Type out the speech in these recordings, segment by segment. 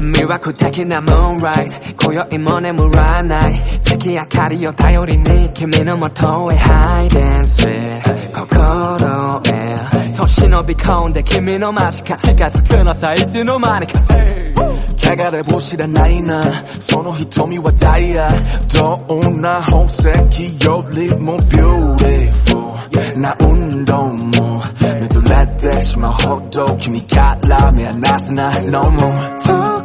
魅惑的なムーンライト今宵も眠らない月明かりを頼りに君のもとへハイデンス心へ年伸び込んで君の間近近づくのさいつの間にか、流れを知らないなその瞳はダイヤどんな宝石よりもビューティフルな運動も目とれてしまうほど君から目離すな No more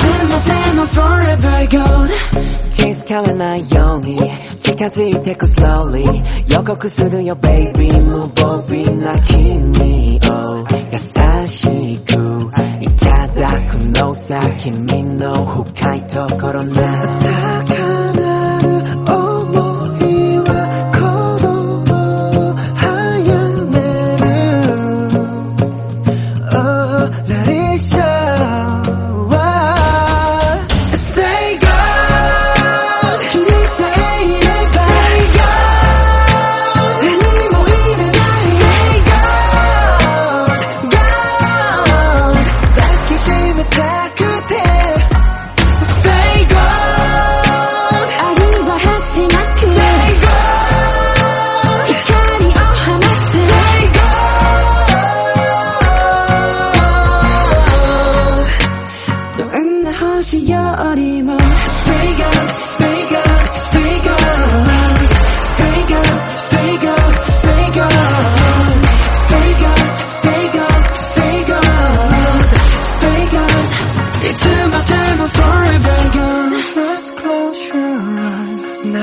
till my time I'm forever gold He's calling my Yoni 지금까지 take it slowly 역없고 수는 your baby 무법이 나 kimi oh 야사시구 이타다쿠 노사 kimi no 후카이토 코로나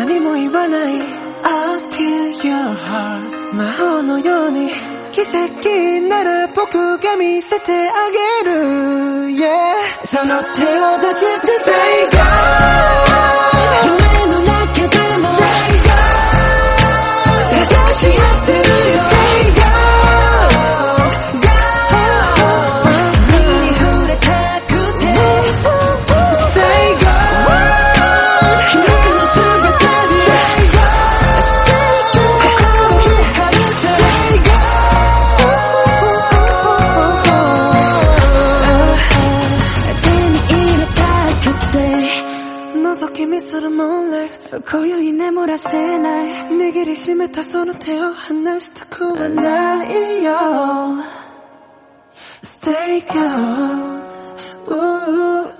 何も言わない I'll steal your heart 魔法のように奇跡なら僕が見せてあげる Yeah その手を出して Say God 느낌이 서로 몰래 고요히 내몰아 새날 내 길이 심에 타서로 태워 한날 스타코한 날이여 Stay cold